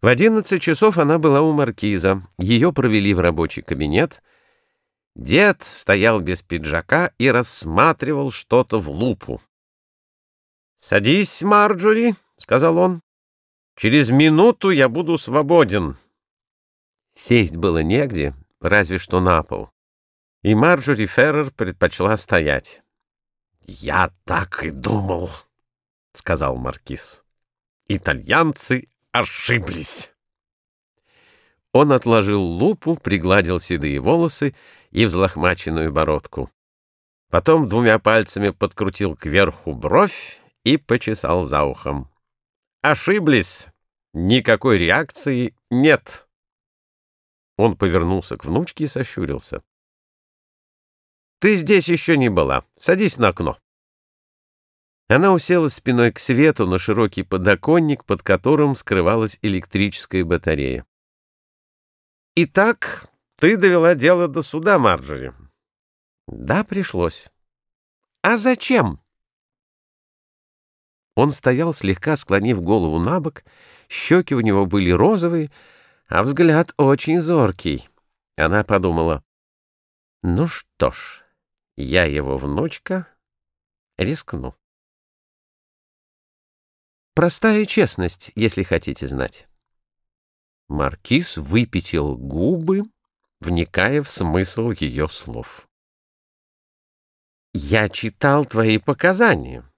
В одиннадцать часов она была у маркиза. Ее провели в рабочий кабинет. Дед стоял без пиджака и рассматривал что-то в лупу. «Садись, Марджори», — сказал он. «Через минуту я буду свободен». Сесть было негде, разве что на пол. И Марджори Феррер предпочла стоять. «Я так и думал», — сказал маркиз. «Итальянцы ошиблись». Он отложил лупу, пригладил седые волосы и взлохмаченную бородку. Потом двумя пальцами подкрутил кверху бровь и почесал за ухом. «Ошиблись! Никакой реакции нет!» Он повернулся к внучке и сощурился. «Ты здесь еще не была. Садись на окно». Она уселась спиной к свету на широкий подоконник, под которым скрывалась электрическая батарея. «Итак, ты довела дело до суда, Марджори?» «Да, пришлось». «А зачем?» Он стоял, слегка склонив голову на бок, щеки у него были розовые, а взгляд очень зоркий. Она подумала, «Ну что ж, я его внучка, рискну». Простая честность, если хотите знать. Маркиз выпятил губы, вникая в смысл ее слов. «Я читал твои показания,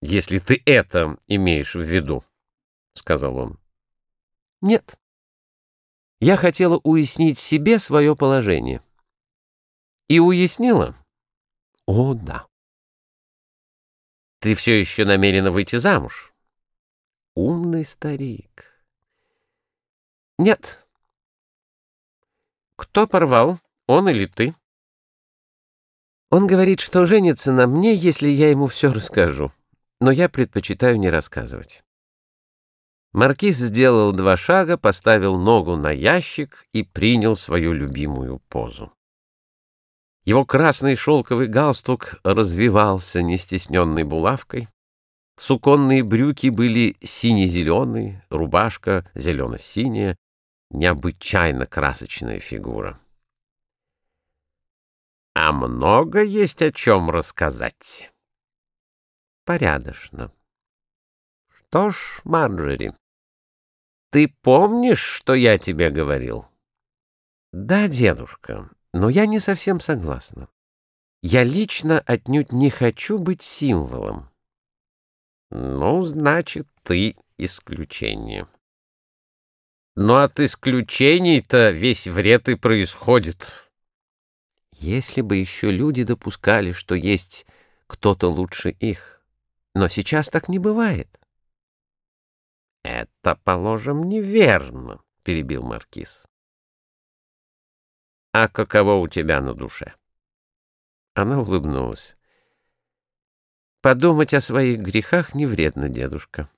если ты это имеешь в виду», — сказал он. «Нет. Я хотела уяснить себе свое положение». «И уяснила?» «О, да». «Ты все еще намерена выйти замуж?» Умный старик. Нет. Кто порвал, он или ты? Он говорит, что женится на мне, если я ему все расскажу, но я предпочитаю не рассказывать. Маркиз сделал два шага, поставил ногу на ящик и принял свою любимую позу. Его красный шелковый галстук развивался нестесненной булавкой, Суконные брюки были сине-зеленые, рубашка зелено-синяя, необычайно красочная фигура. А много есть о чем рассказать. Порядочно. Что ж, Марджери, ты помнишь, что я тебе говорил? Да, дедушка, но я не совсем согласна. Я лично отнюдь не хочу быть символом. Ну, значит, ты исключение. Но от исключений-то весь вред и происходит. Если бы еще люди допускали, что есть кто-то лучше их. Но сейчас так не бывает. Это, положим, неверно, — перебил Маркиз. А каково у тебя на душе? Она улыбнулась. Подумать о своих грехах не вредно, дедушка.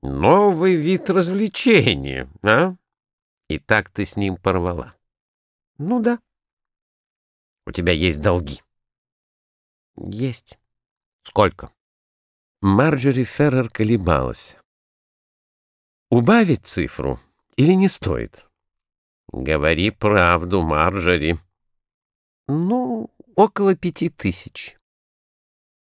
Новый вид развлечения, а? И так ты с ним порвала. Ну да. У тебя есть долги? Есть. Сколько? Марджори Феррер колебалась. Убавить цифру или не стоит? Говори правду, Марджори. Ну, около пяти тысяч.